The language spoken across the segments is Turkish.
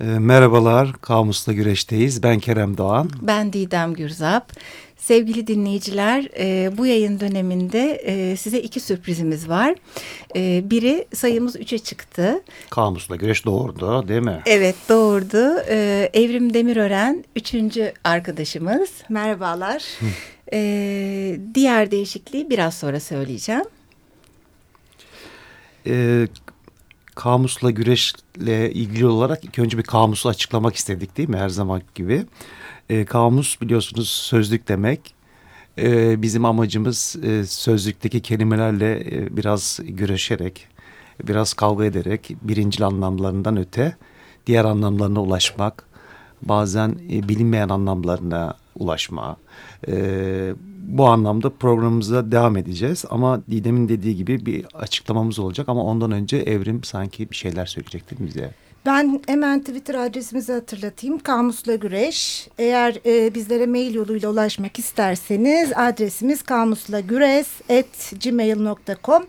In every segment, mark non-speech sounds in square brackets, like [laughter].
E, merhabalar, Kamus'la Güreş'teyiz. Ben Kerem Doğan. Ben Didem Gürzap. Sevgili dinleyiciler, e, bu yayın döneminde e, size iki sürprizimiz var. E, biri sayımız üçe çıktı. Kamus'la Güreş doğurdu değil mi? Evet doğurdu. E, Evrim Demirören üçüncü arkadaşımız. Merhabalar. e, diğer değişikliği biraz sonra söyleyeceğim. E, kamusla güreşle ilgili olarak ilk önce bir kamusu açıklamak istedik değil mi her zaman gibi. E, kamus biliyorsunuz sözlük demek. E, bizim amacımız e, sözlükteki kelimelerle e, biraz güreşerek, biraz kavga ederek birincil anlamlarından öte diğer anlamlarına ulaşmak. Bazen e, bilinmeyen anlamlarına ulaşma. E, bu anlamda programımıza devam edeceğiz. Ama Didem'in dediği gibi bir açıklamamız olacak. Ama ondan önce Evrim sanki bir şeyler söyleyecekti bize. Ben hemen Twitter adresimizi hatırlatayım. Kamusla Güreş. Eğer e, bizlere mail yoluyla ulaşmak isterseniz adresimiz kamuslagüres.gmail.com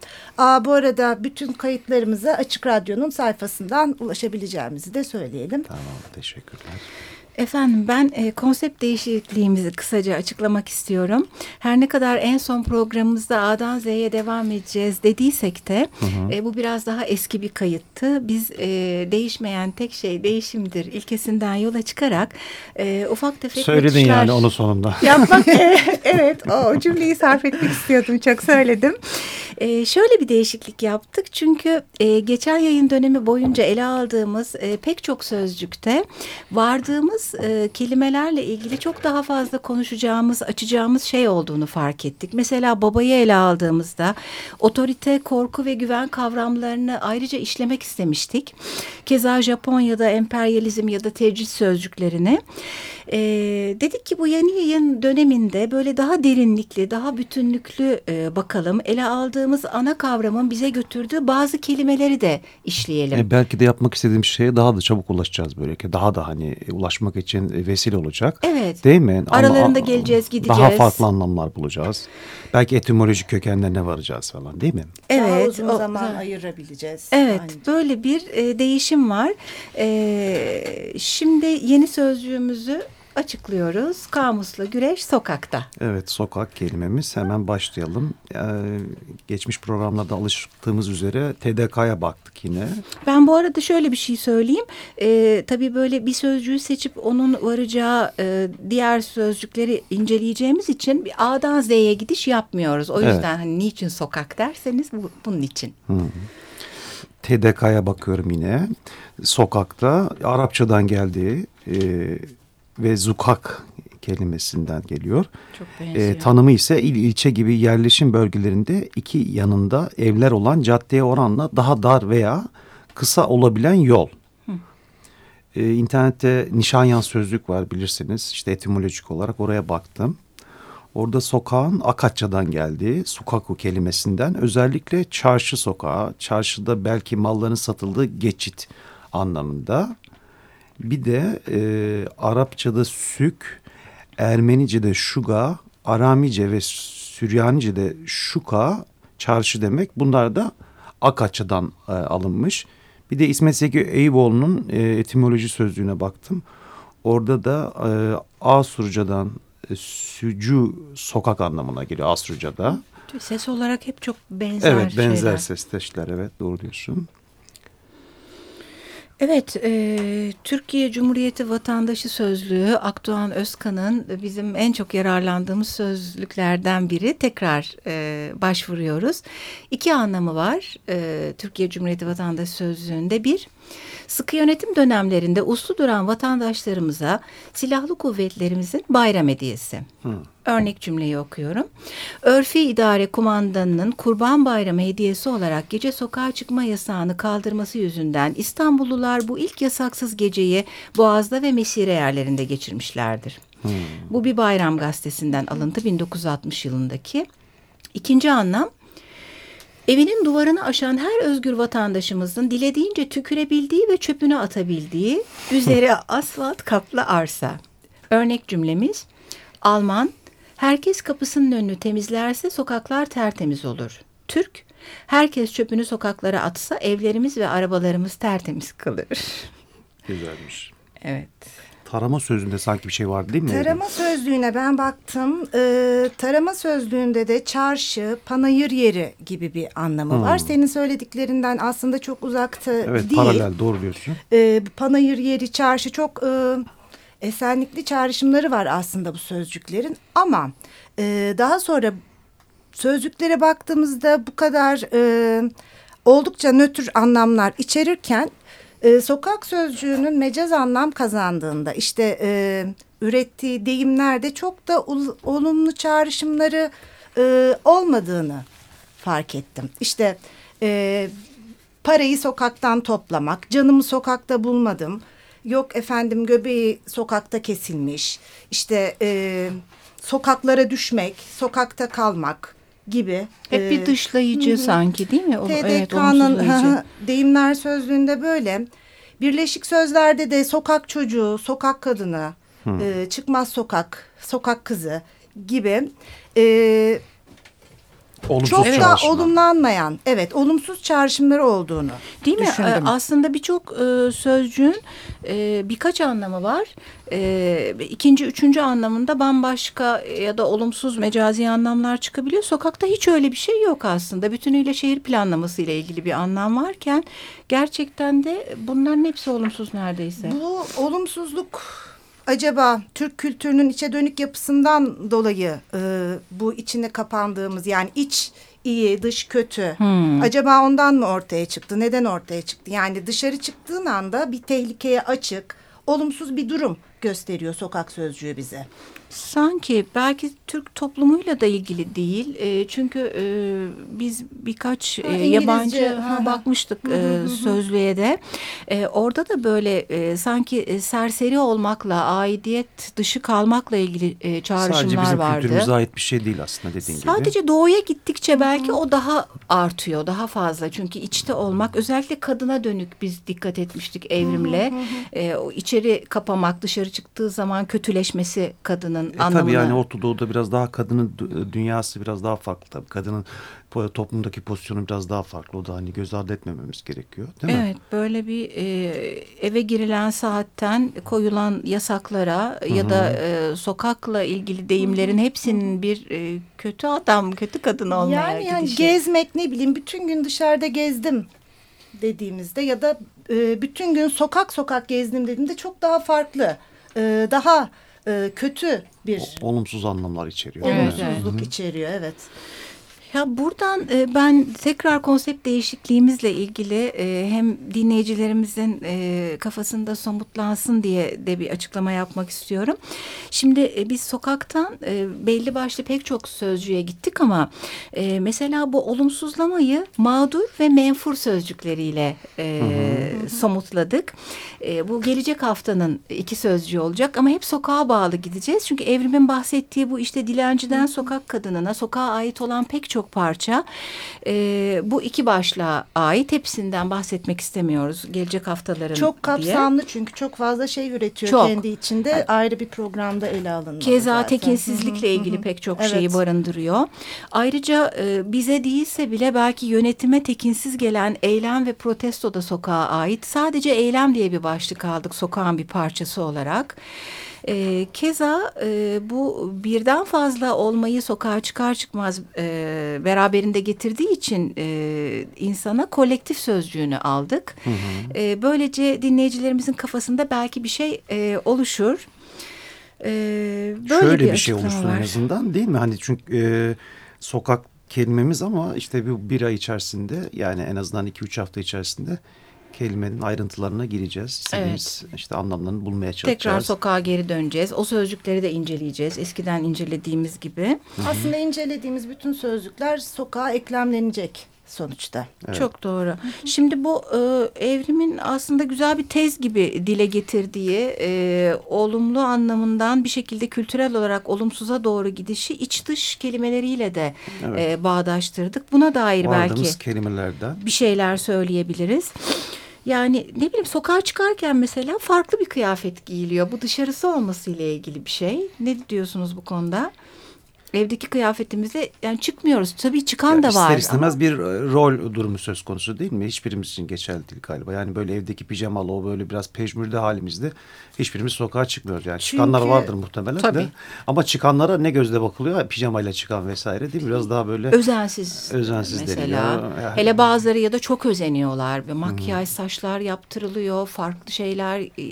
Bu arada bütün kayıtlarımıza Açık Radyo'nun sayfasından ulaşabileceğimizi de söyleyelim. Tamam, teşekkürler. Efendim ben e, konsept değişikliğimizi kısaca açıklamak istiyorum. Her ne kadar en son programımızda A'dan Z'ye devam edeceğiz dediysek de hı hı. E, bu biraz daha eski bir kayıttı. Biz e, değişmeyen tek şey değişimdir ilkesinden yola çıkarak e, ufak tefek Söyledin yani onu sonunda. Yapmak [laughs] e, evet o cümleyi sarf etmek istiyordum çok söyledim. E, şöyle bir değişiklik yaptık çünkü e, geçen yayın dönemi boyunca ele aldığımız e, pek çok sözcükte vardığımız e, kelimelerle ilgili çok daha fazla konuşacağımız, açacağımız şey olduğunu fark ettik. Mesela babayı ele aldığımızda otorite, korku ve güven kavramlarını ayrıca işlemek istemiştik. Keza Japonya'da emperyalizm ya da tecrit sözcüklerini. E, dedik ki bu yeni yayın döneminde böyle daha derinlikli, daha bütünlüklü e, bakalım. Ele aldığımız ana kavramın bize götürdüğü bazı kelimeleri de işleyelim. E, belki de yapmak istediğim şeye daha da çabuk ulaşacağız böyle ki. Daha da hani ulaşmak için vesile olacak. Evet. Değil mi? Aralarında Ama, geleceğiz, gideceğiz. Daha farklı anlamlar bulacağız. belki etimolojik kökenlerine varacağız falan değil mi? Evet. Daha uzun o, zaman o, ayırabileceğiz. Evet. Aynı. Böyle bir e, değişim var. E, şimdi yeni sözcüğümüzü açıklıyoruz. Kamusla güreş sokakta. Evet sokak kelimemiz hemen başlayalım. Ee, geçmiş programlarda alıştığımız üzere TDK'ya baktık yine. Ben bu arada şöyle bir şey söyleyeyim. Ee, tabii böyle bir sözcüğü seçip onun varacağı e, diğer sözcükleri inceleyeceğimiz için bir A'dan Z'ye gidiş yapmıyoruz. O yüzden evet. hani niçin sokak derseniz bu, bunun için. Hı. TDK'ya bakıyorum yine. Sokakta Arapçadan geldiği... E, ve zukak kelimesinden geliyor. Çok E, tanımı ise il ilçe gibi yerleşim bölgelerinde iki yanında evler olan caddeye oranla daha dar veya kısa olabilen yol. Hı. E, internette Nişanyan sözlük var bilirsiniz. İşte etimolojik olarak oraya baktım. Orada sokağın Akatça'dan geldiği sukaku kelimesinden özellikle çarşı sokağı, çarşıda belki malların satıldığı geçit anlamında. Bir de e, Arapçada sük, Ermenice'de şuga, Aramice ve Süryanice'de şuka, çarşı demek. Bunlar da Akaç'dan e, alınmış. Bir de İsmet Zeki Eyüboğlu'nun e, etimoloji sözlüğüne baktım. Orada da e, Asurca'dan e, sücü sokak anlamına geliyor Asurca'da. Ses olarak hep çok benzer Evet benzer şeyler. sesleşler evet doğru diyorsun. Evet, e, Türkiye Cumhuriyeti Vatandaşı Sözlüğü Akdoğan Özkan'ın bizim en çok yararlandığımız sözlüklerden biri. Tekrar e, başvuruyoruz. İki anlamı var e, Türkiye Cumhuriyeti Vatandaşı Sözlüğü'nde. Bir, sıkı yönetim dönemlerinde uslu duran vatandaşlarımıza silahlı kuvvetlerimizin bayram hediyesi. Hmm. Örnek cümleyi okuyorum. Örfi idare kumandanının Kurban Bayramı hediyesi olarak gece sokağa çıkma yasağını kaldırması yüzünden İstanbullular bu ilk yasaksız geceyi Boğaz'da ve Mesire yerlerinde geçirmişlerdir. Hmm. Bu bir bayram gazetesinden alıntı 1960 yılındaki. İkinci anlam Evinin duvarını aşan her özgür vatandaşımızın dilediğince tükürebildiği ve çöpünü atabildiği üzeri asfalt kaplı arsa. Örnek cümlemiz Alman Herkes kapısının önünü temizlerse sokaklar tertemiz olur. Türk, herkes çöpünü sokaklara atsa evlerimiz ve arabalarımız tertemiz kalır. güzelmiş. Evet. Tarama sözünde sanki bir şey vardı değil mi? Tarama sözlüğüne ben baktım. Ee, tarama sözlüğünde de çarşı, panayır yeri gibi bir anlamı Hmm. var. Senin söylediklerinden aslında çok uzakta Evet değil. paralel doğru diyorsun. Ee, panayır yeri, çarşı çok e, esenlikli çağrışımları var aslında bu sözcüklerin. Ama e, daha sonra sözcüklere baktığımızda bu kadar e, oldukça nötr anlamlar içerirken e, sokak sözcüğünün mecaz anlam kazandığında işte e, ürettiği deyimlerde çok da ol- olumlu çağrışımları e, olmadığını fark ettim. İşte e, parayı sokaktan toplamak, canımı sokakta bulmadım. Yok efendim göbeği sokakta kesilmiş. İşte e, sokaklara düşmek, sokakta kalmak gibi. Hep e, bir dışlayıcı sanki değil mi? O- evet, TDK'nın olumsuzlayıcı. deyimler sözlüğünde böyle. Birleşik sözlerde de sokak çocuğu, sokak kadını, e, çıkmaz sokak, sokak kızı gibi e, Olumsuz çok da çağrışımlar. olumlanmayan, evet olumsuz çağrışımları olduğunu Değil mi? düşündüm. Ee, Aslında birçok e, sözcüğün e, birkaç anlamı var. E, ikinci, üçüncü anlamında bambaşka ya da olumsuz mecazi anlamlar çıkabiliyor. Sokakta hiç öyle bir şey yok aslında. Bütünüyle şehir planlaması ile ilgili bir anlam varken gerçekten de bunların hepsi olumsuz neredeyse. Bu olumsuzluk acaba Türk kültürünün içe dönük yapısından dolayı e, bu içine kapandığımız yani iç iyi dış kötü Hmm. acaba ondan mı ortaya çıktı neden ortaya çıktı yani dışarı çıktığın anda bir tehlikeye açık olumsuz bir durum gösteriyor sokak sözcüğü bize. Sanki belki Türk toplumuyla da ilgili değil. E, çünkü e, biz birkaç e, İngilizce, yabancı ha, bakmıştık Hı hı e, hı sözlüğe de. E, orada da böyle e, sanki e, serseri olmakla, aidiyet dışı kalmakla ilgili e, Sadece çağrışımlar bizim vardı. kültürümüze ait bir şey değil aslında dediğin gibi. Sadece doğuya gittikçe belki o daha artıyor, daha fazla. Çünkü içte olmak, özellikle kadına dönük biz dikkat etmiştik evrimle. E, o içeri kapamak, dışarı çıktığı zaman kötüleşmesi kadının E, anlamına. tabii yani Orta Doğu'da biraz daha kadının dü- dünyası biraz daha farklı tabii. Kadının toplumdaki pozisyonu biraz daha farklı. O da hani göz ardı etmememiz gerekiyor değil mi? Evet böyle bir e, eve girilen saatten koyulan yasaklara ya da e, sokakla ilgili deyimlerin hepsinin bir e, kötü adam, kötü kadın olmaya Yani, yani gidişi. gezmek ne bileyim bütün gün dışarıda gezdim dediğimizde ya da e, bütün gün sokak sokak gezdim dediğimde çok daha farklı e, daha e, kötü bir O- olumsuz anlamlar içeriyor. Evet, olumsuzluk içeriyor evet. Ya buradan e, ben tekrar konsept değişikliğimizle ilgili e, hem dinleyicilerimizin e, kafasında somutlansın diye de bir açıklama yapmak istiyorum. Şimdi e, biz sokaktan e, belli başlı pek çok sözcüğe gittik ama e, mesela bu olumsuzlamayı mağdur ve menfur sözcükleriyle e, somutladık. E, bu gelecek haftanın iki sözcüğü olacak ama hep sokağa bağlı gideceğiz. Çünkü evrimin bahsettiği bu işte dilenciden sokak kadınına sokağa ait olan pek çok parça e, bu iki başlığa ait. Hepsinden bahsetmek istemiyoruz gelecek haftaların Çok diye. kapsamlı çünkü çok fazla şey üretiyor Çok. kendi içinde ayrı bir programda ele alınmalı. Keza zaten. tekinsizlikle Hı hı, ilgili hı. pek çok Evet. şeyi barındırıyor. Ayrıca e, bize değilse bile belki yönetime tekinsiz gelen eylem ve protesto da sokağa ait. Sadece eylem diye bir başlık aldık sokağın bir parçası olarak. E, keza e, bu birden fazla olmayı sokağa çıkar çıkmaz e, beraberinde getirdiği için e, insana kolektif sözcüğünü aldık. E, böylece dinleyicilerimizin kafasında belki bir şey e, oluşur. E, böyle Şöyle bir, şey açıklama oluşsun en var. azından değil mi? Hani çünkü e, sokak kelimemiz ama işte bu bir ay içerisinde yani en azından iki üç hafta içerisinde kelimenin ayrıntılarına gireceğiz. İstediğimiz işte anlamlarını bulmaya çalışacağız. Tekrar sokağa geri döneceğiz. O sözcükleri de inceleyeceğiz. Eskiden incelediğimiz gibi. Aslında incelediğimiz bütün sözcükler sokağa eklemlenecek sonuçta. Evet. Çok doğru. Şimdi bu e, evrimin aslında güzel bir tez gibi dile getirdiği e, olumlu anlamından bir şekilde kültürel olarak olumsuza doğru gidişi iç dış kelimeleriyle de Evet. e, bağdaştırdık. Buna dair Vardığımız belki kelimelerden. bir şeyler söyleyebiliriz. Yani ne bileyim sokağa çıkarken mesela farklı bir kıyafet giyiliyor. Bu dışarısı olması ile ilgili bir şey. Ne diyorsunuz bu konuda? Evdeki kıyafetimizle yani çıkmıyoruz. Tabii çıkan yani da var. İster istemez ama... bir e, rol durumu söz konusu değil mi? Hiçbirimiz için geçerli değil galiba. Yani böyle evdeki pijamalı o böyle biraz pejmürde halimizde hiçbirimiz sokağa çıkmıyoruz. Yani Çünkü, çıkanlar vardır muhtemelen tabii. de. Ama çıkanlara ne gözle bakılıyor? Pijamayla çıkan vesaire değil mi? Biraz daha böyle Özensiz. Özensiz mesela. deniliyor. Yani- Hele bazıları ya da çok özeniyorlar. Ve makyaj, saçlar yaptırılıyor. Farklı şeyler e,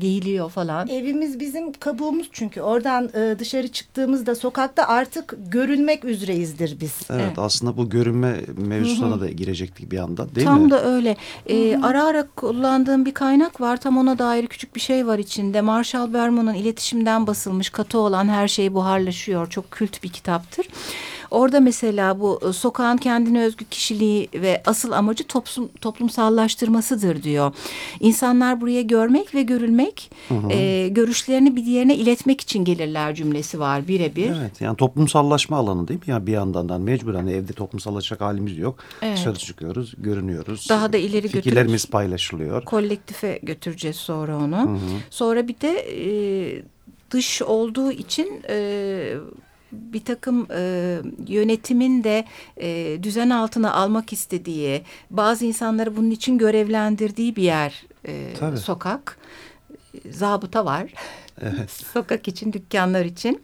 giyiliyor falan. Evimiz bizim kabuğumuz çünkü oradan e, dışarı çıktığımızda sokakta artık görünmek üzereyizdir biz. Evet, Evet. aslında bu görünme mevzusuna da girecektik bir anda değil Tam mi? da öyle. Ee, ara ara kullandığım bir kaynak var. Tam ona dair küçük bir şey var içinde. Marshall Berman'ın iletişimden basılmış katı olan her şey buharlaşıyor. Çok kült bir kitaptır. Orada mesela bu e, sokağın kendine özgü kişiliği ve asıl amacı toplum, toplumsallaştırmasıdır diyor. İnsanlar buraya görmek ve görülmek, e, görüşlerini bir diğerine iletmek için gelirler cümlesi var birebir. Evet yani toplumsallaşma alanı değil mi? Yani bir yandan da mecburen hani evde toplumsallaşacak halimiz yok. Evet. Dışarı çıkıyoruz, görünüyoruz. Daha da ileri Fikirlerimiz götürürüz. paylaşılıyor. kolektife götüreceğiz sonra onu. Sonra bir de e, dış olduğu için e, bir takım e, yönetimin de e, düzen altına almak istediği, bazı insanları bunun için görevlendirdiği bir yer e, Tabii. sokak. Zabıta var. [laughs] Sokak için, dükkanlar için.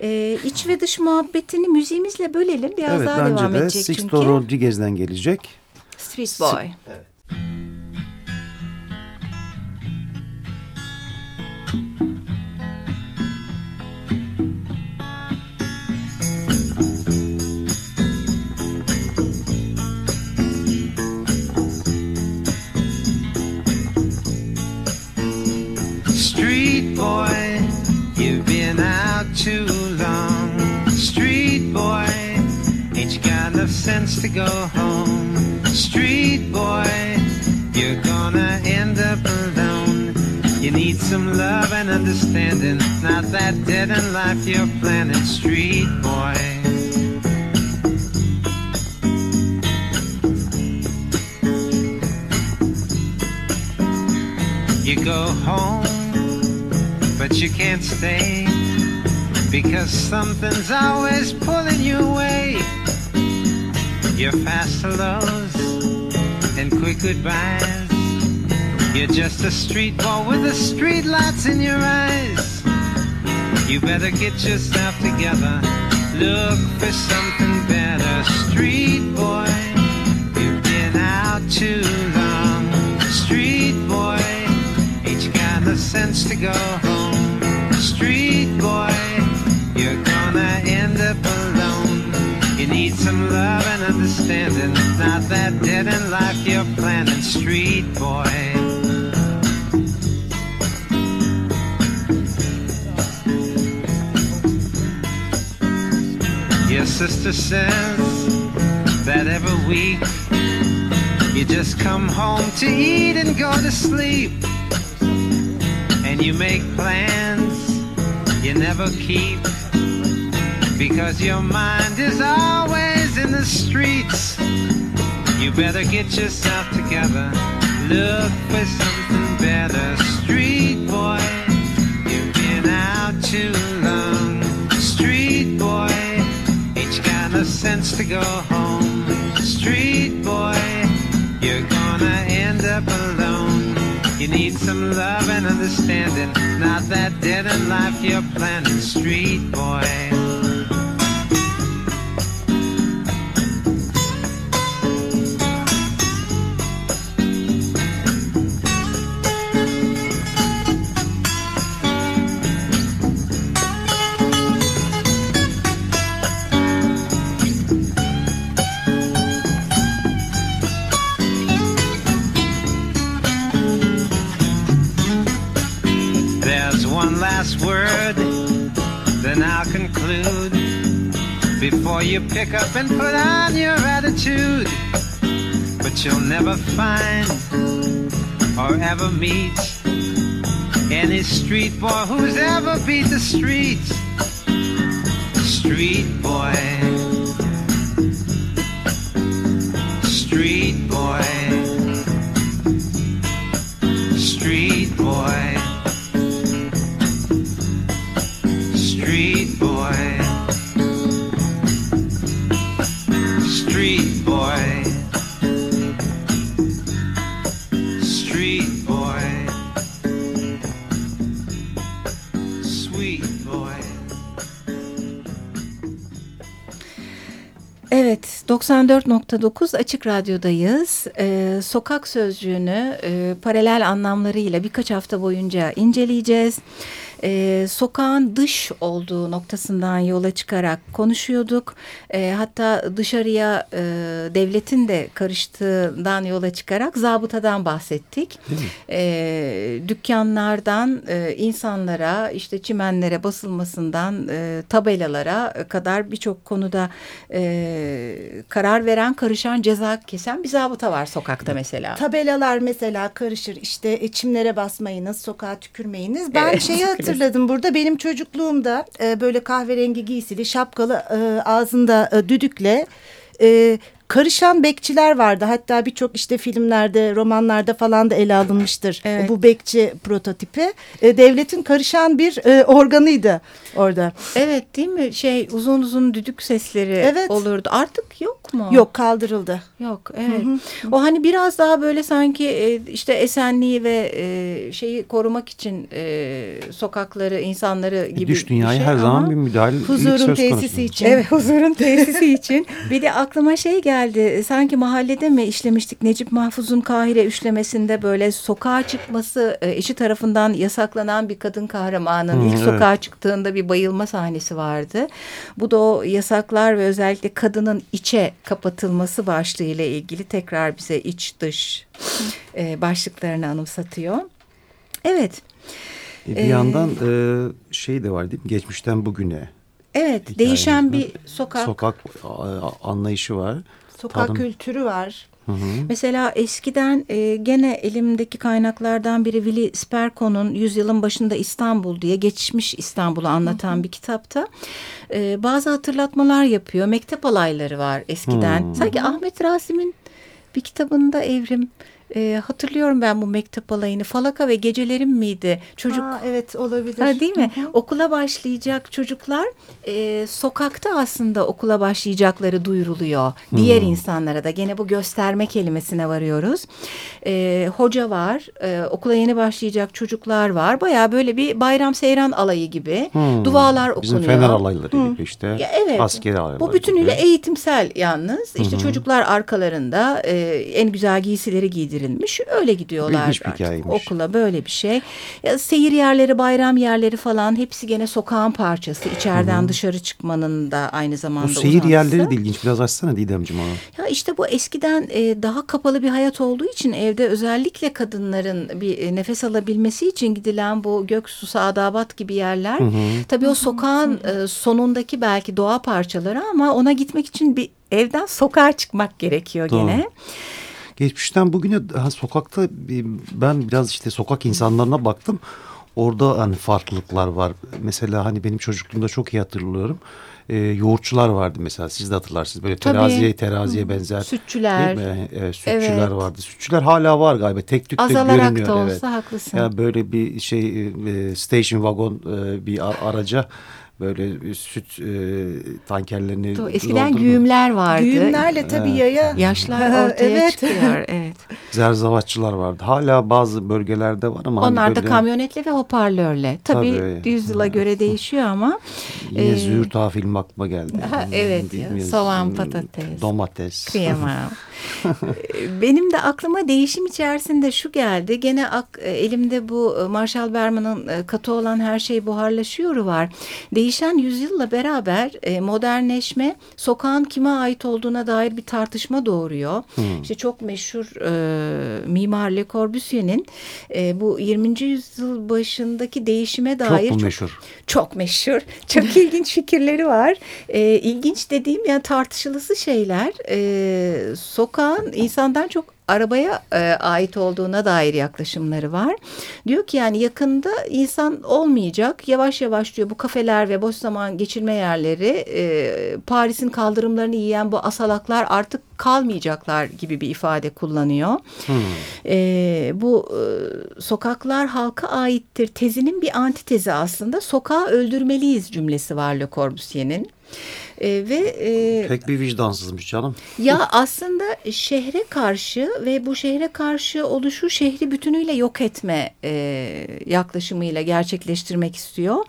E, iç ve dış muhabbetini müziğimizle bölelim. Biraz evet daha bence devam de edecek Sixto çünkü. Rodriguez'den gelecek. Street Boy. Street too long. Street boy, ain't you got enough sense to go home? Street boy, you're gonna end up alone. You need some love and understanding, not that dead in life you're planning. Street boy. You go home, but you can't stay because something's always pulling you away. Your fast hellos and quick goodbyes. You're just a street boy with the street lights in your eyes. You better get yourself together. Look for something better, street boy. You've been out too long, street boy. Ain't you got the sense to go home, street boy? Need some love and understanding, not that dead in life you're planning, street boy. Your sister says that every week you just come home to eat and go to sleep. And you make plans you never keep because your mind is always in the streets. You better get yourself together. Look for something better, street boy. You've been out too long, street boy. You got no sense to go home, street boy? You're gonna end up alone. You need some love and understanding, not that dead in life you're planning, street boy. You pick up and put on your attitude. But you'll never find or ever meet any street boy who's ever beat the street. Street. Street boy. Street boy. Street boy. 94.9 Açık Radyo'dayız. Ee, sokak sözcüğünü e, paralel anlamlarıyla birkaç hafta boyunca inceleyeceğiz e, sokağın dış olduğu noktasından yola çıkarak konuşuyorduk. E, hatta dışarıya e, devletin de karıştığından yola çıkarak zabıtadan bahsettik. E, dükkanlardan e, insanlara işte çimenlere basılmasından e, tabelalara kadar birçok konuda e, karar veren karışan ceza kesen bir zabıta var sokakta mesela. Tabelalar mesela karışır işte e, çimlere basmayınız sokağa tükürmeyiniz. Ben Evet, şeyi tükürür. Hatırladım burada. Benim çocukluğumda e, böyle kahverengi giysili şapkalı e, ağzında e, düdükle e, karışan bekçiler vardı. Hatta birçok işte filmlerde romanlarda falan da ele alınmıştır Evet. bu bekçi prototipi. E, devletin karışan bir e, organıydı orada. Evet değil mi? Şey uzun uzun düdük sesleri Evet. olurdu. Artık yok mu? Yok kaldırıldı. Yok evet. O hani biraz daha böyle sanki e, işte esenliği ve e, şeyi korumak için e, sokakları, insanları gibi Dış dünyaya bir şey her zaman ama bir müdahale Huzurun tesisi için. Evet huzurun tesisi [laughs] için. Bir de aklıma şey geldi. Sanki mahallede mi işlemiştik Necip Mahfuz'un Kahire üçlemesinde böyle sokağa çıkması e, eşi tarafından yasaklanan bir kadın kahramanın Hı, ilk evet. sokağa çıktığında bir bayılma sahnesi vardı. Bu da o yasaklar ve özellikle kadının içe kapatılması başlığıyla ilgili tekrar bize iç dış e, başlıklarını anımsatıyor. Evet. E, Bir Ee, yandan e, şey de var değil mi? Geçmişten bugüne. Evet, değişen bir sokak. Sokak anlayışı var. Sokak Tadım- kültürü var. Hı hı. Mesela eskiden e, gene elimdeki kaynaklardan biri Willy Sperko'nun Yüzyılın Başında İstanbul diye geçmiş İstanbul'u anlatan bir kitapta e, bazı hatırlatmalar yapıyor. Mektep alayları var eskiden. Hmm. Sanki Ahmet Rasim'in bir kitabında evrim e, hatırlıyorum ben bu mektep alayını. Falaka ve Gecelerim miydi? Çocuk Aa, evet olabilir. Ha, değil mi? Hı hı. Okula başlayacak çocuklar e, sokakta aslında okula başlayacakları duyuruluyor. Diğer insanlara da gene bu gösterme kelimesine varıyoruz. E, hoca var, e, okula yeni başlayacak çocuklar var. Baya böyle bir bayram seyran alayı gibi Hmm. dualar Bizim okunuyor. fener alayları gibi işte. Ya evet. Askeri alayları Bu bütünüyle gibi. eğitimsel yalnız. İşte çocuklar arkalarında e, en güzel giysileri giydirilmiş. Öyle gidiyorlar artık hikayeymiş. okula böyle bir şey. Ya, seyir yerleri, bayram yerleri falan hepsi gene sokağın parçası. İçeriden dışarı çıkmanın da aynı zamanda Bu seyir uzantısı. yerleri de ilginç. Biraz açsana Didemciğim onu. Ya işte bu eskiden e, daha kapalı bir hayat olduğu için evde özellikle kadınların bir e, nefes alabilmesi için gidilen bu Göksu, Sadabat gibi yerler. Tabii o sokağın e, sonundaki belki doğa parçaları ama ona gitmek için bir evden sokağa çıkmak gerekiyor Doğru. gene. Geçmişten bugüne ha, sokakta ben biraz işte sokak insanlarına baktım. Orada hani farklılıklar var. Mesela hani benim çocukluğumda çok iyi hatırlıyorum. Ee, yoğurtçular vardı mesela siz de hatırlarsınız. Böyle Tabii. teraziye teraziye benzer. Sütçüler. Evet, sütçüler Evet. vardı. Sütçüler hala var galiba. Tek tük de Azalarak görünüyor. da olsa evet. haklısın. Ya böyle bir şey e, station wagon e, bir araca böyle süt e, tankerlerini Doğru, Eskiden güğümler vardı. Düğümlerle tabii yaya. Yaşlar [laughs] ortaya Evet. çıkıyor. [laughs] Evet. Zerzavatçılar vardı. Hala bazı bölgelerde var ama hani Onlar da böyle kamyonetle ve hoparlörle. Tabii, Tabii. yüzyıla göre değişiyor ama. [laughs] Yine e, Züğürt Ağa filmi aklıma geldi. Ha, evet ya, soğan, patates. Domates. Kıyamam. Benim de aklıma değişim içerisinde şu geldi. Gene ak, e, elimde bu e, Marshall Berman'ın e, katı olan her şey buharlaşıyor var. Değişen yüzyılla beraber e, modernleşme sokağın kime ait olduğuna dair bir tartışma doğuruyor. İşte çok meşhur e, mimar Le Corbusier'in e, bu 20. yüzyıl başındaki değişime dair Çok meşhur? çok meşhur. Çok [laughs] ilginç fikirleri var. Ee, ilginç dediğim yani tartışılısı şeyler. Ee, sokağın insandan çok arabaya e, ait olduğuna dair yaklaşımları var. Diyor ki yani yakında insan olmayacak. Yavaş yavaş diyor bu kafeler ve boş zaman geçirme yerleri e, Paris'in kaldırımlarını yiyen bu asalaklar artık kalmayacaklar gibi bir ifade kullanıyor. E, bu e, sokaklar halka aittir tezinin bir antitezi aslında. Sokağı öldürmeliyiz cümlesi var Le Corbusier'in. E, ve e, Pek bir vicdansızmış canım. ya aslında şehre karşı ve bu şehre karşı oluşu şehri bütünüyle yok etme e, yaklaşımıyla gerçekleştirmek istiyor.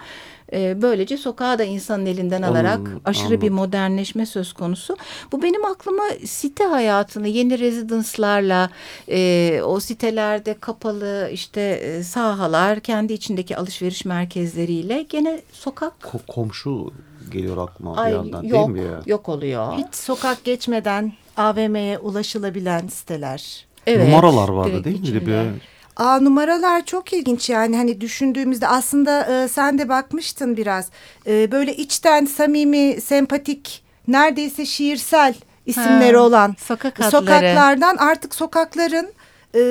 E, böylece sokağı da insanın elinden alarak Anladım, aşırı bir modernleşme söz konusu. Bu benim aklıma site hayatını yeni rezidanslarla e, o sitelerde kapalı işte e, sahalar kendi içindeki alışveriş merkezleriyle gene sokak Ko- komşu geliyor aklıma bir ay yandan yok değil mi ya? yok oluyor. Hiç sokak geçmeden AVM'ye ulaşılabilen siteler. Evet, Numaralar vardı değil mi? Aa, numaralar çok ilginç yani. Hani düşündüğümüzde aslında e, sen de bakmıştın biraz. E, böyle içten samimi sempatik neredeyse şiirsel isimleri Ha, olan sokak adları. sokaklardan artık sokakların e,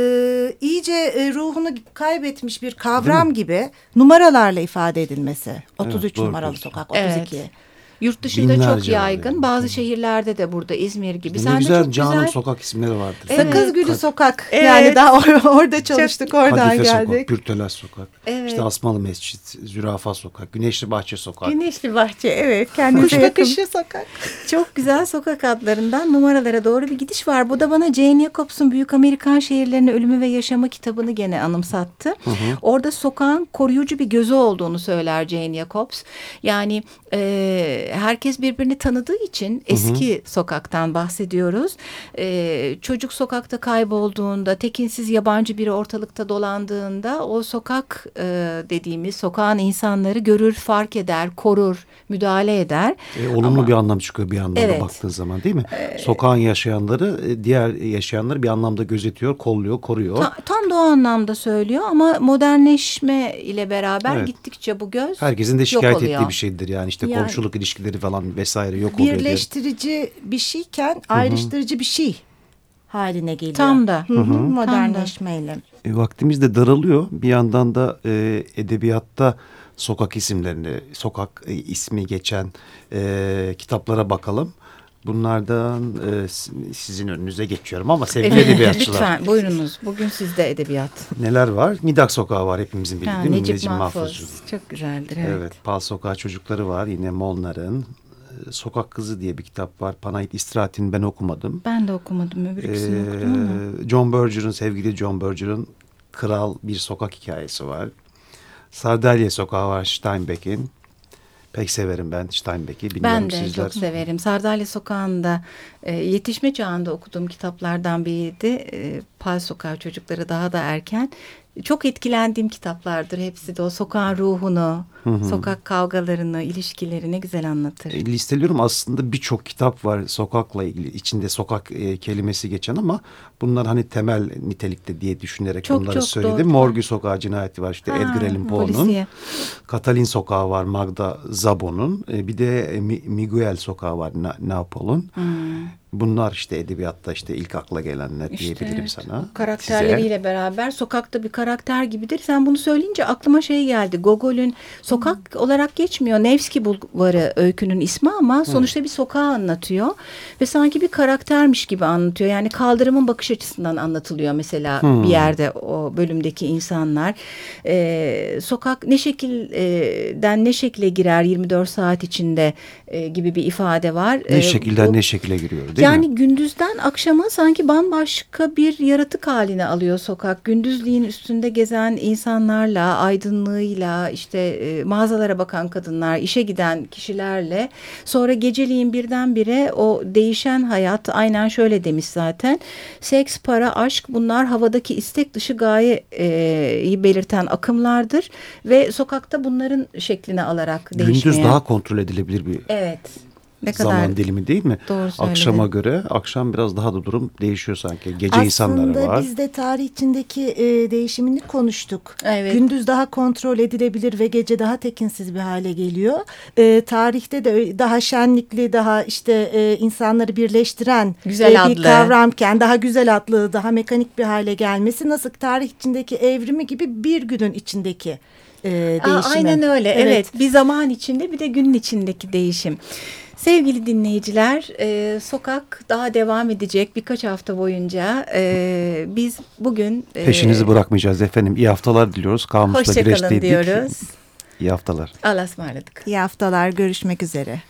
iyice e, ruhunu kaybetmiş bir kavram gibi numaralarla ifade edilmesi. 33 doğru numaralı sokak 32 Evet. Yurt dışında çok Binlerce var yaygın. yani. Bazı şehirlerde de burada İzmir gibi. ne Sen de güzel çok canım güzel. sokak isimleri vardır. Evet. Sakız Gülü Sokak Evet. yani daha or- [laughs] orada çalıştık oradan Kadife Sokak, geldik. Pürteles Sokak, Evet. işte Asmalı Mescit, Zürafa Sokak, Güneşli Bahçe Sokak. Güneşli Bahçe evet Kuş bakışı sokak. Çok güzel sokak adlarından numaralara doğru bir gidiş var. Bu da bana Jane Jacobs'un Büyük Amerikan Şehirlerinin Ölümü ve Yaşamı kitabını gene anımsattı. Orada sokağın koruyucu bir gözü olduğunu söyler Jane Jacobs. Yani e, herkes birbirini tanıdığı için eski sokaktan bahsediyoruz. E, çocuk sokakta kaybolduğunda, tekinsiz yabancı biri ortalıkta dolandığında o sokak e, dediğimiz sokağın insanları görür, fark eder, korur, müdahale eder. E, olumlu bir anlam çıkıyor bir anlamda Evet. baktığın zaman değil mi? Sokağın yaşayanları e, diğer yaşayanları bir anlamda gözetiyor, kolluyor, koruyor. Ta- tam da o anlamda söylüyor ama modernleşme ile beraber Evet. gittikçe bu göz Herkesin de şikayet ettiği bir şeydir yani işte Yani- komşuluk ilişkileri falan vesaire yok oluyor diye. birleştirici bir şeyken ayrıştırıcı bir şey haline geliyor. Tam da. Hı hı, Modernleşmeyle. E, vaktimiz de daralıyor. Bir yandan da e, edebiyatta sokak isimlerini, sokak e, ismi geçen e, kitaplara bakalım. Bunlardan e, sizin önünüze geçiyorum ama sevgili Evet, edebiyatçılar. Lütfen buyurunuz. Bugün sizde edebiyat. Neler var? Midak Sokağı var hepimizin bildiği Ha, değil mi? Necip Mahfuz. Çok güzeldir. Evet. Evet. Pal Sokağı Çocukları var. Yine Molnar'ın. E, Sokak Kızı diye bir kitap var. Panayit İstirahat'ini ben okumadım. Ben de okumadım. Öbür ikisini okudum ama. Ee, John Berger'ın, sevgili John Berger'ın Kral Bir Sokak Hikayesi var. Sardalya Sokağı var Steinbeck'in. Pek severim ben Steinbeck'i. Bilmiyorum Ben de sizler. çok severim. Sardalya Sokağı'nda e, yetişme çağında okuduğum kitaplardan biriydi. E, Pal Sokağı Çocukları daha da erken. Çok etkilendiğim kitaplardır hepsi de. O sokağın ruhunu, sokak kavgalarını, ilişkileri ne güzel anlatır. E, Listeliyorum aslında birçok kitap var sokakla ilgili içinde sokak e, kelimesi geçen ama bunlar hani temel nitelikte diye düşünerek Çok, bunları çok söyledim. doğru. Morgue Sokağı cinayeti var işte Ha, Edgar Allan Poe'nun. Katalin Sokağı var Magda Szabo'nun. E, bir de e, Mi- Miguel Sokağı var Na- Napol'un. Bunlar işte edebiyatta işte ilk akla gelenler İşte diyebilirim evet, sana. Karakterleriyle beraber sokakta bir karakter gibidir. Sen bunu söyleyince aklıma şey geldi. Gogol'ün sokak olarak geçmiyor. Nevski Bulvarı öykünün ismi ama sonuçta bir sokağı anlatıyor. Ve sanki bir karaktermiş gibi anlatıyor. Yani kaldırımın bakış açısından anlatılıyor mesela bir yerde o bölümdeki insanlar. Ee, sokak ne şekilden ne şekle girer 24 saat içinde e, gibi bir ifade var. Ne Ee, şekilden bu- ne şekile giriyor değil yani mi? gündüzden akşama sanki bambaşka bir yaratık haline alıyor sokak. Gündüzliğin üstünde gezen insanlarla, aydınlığıyla, işte e, mağazalara bakan kadınlar, işe giden kişilerle sonra geceliğin birdenbire o değişen hayat aynen şöyle demiş zaten. Seks, para, aşk bunlar havadaki istek dışı gayeyi belirten akımlardır ve sokakta bunların şeklini alarak değişmeye. Gündüz daha kontrol edilebilir bir Evet. Ne kadar zaman dilimi değil mi? Doğru söyledin. Akşama göre akşam biraz daha da durum değişiyor sanki. Gece insanları Aslında var. biz de tarih içindeki e, değişimini konuştuk. Evet. Gündüz daha kontrol edilebilir ve gece daha tekinsiz bir hale geliyor. E, tarihte de daha şenlikli, daha işte e, insanları birleştiren Güzel e, bir adlı. kavramken daha güzel adlı, daha mekanik bir hale gelmesi nasıl tarih içindeki evrimi gibi bir günün içindeki e, değişimi. Aa, aynen öyle. Evet. Bir zaman içinde bir de günün içindeki değişim. Sevgili dinleyiciler, e, sokak daha devam edecek birkaç hafta boyunca. E, biz bugün e, Peşinizi bırakmayacağız efendim. İyi haftalar diliyoruz. Kamusla hoşçakalın diyoruz. İyi haftalar. Allah'a ısmarladık. İyi haftalar, görüşmek üzere.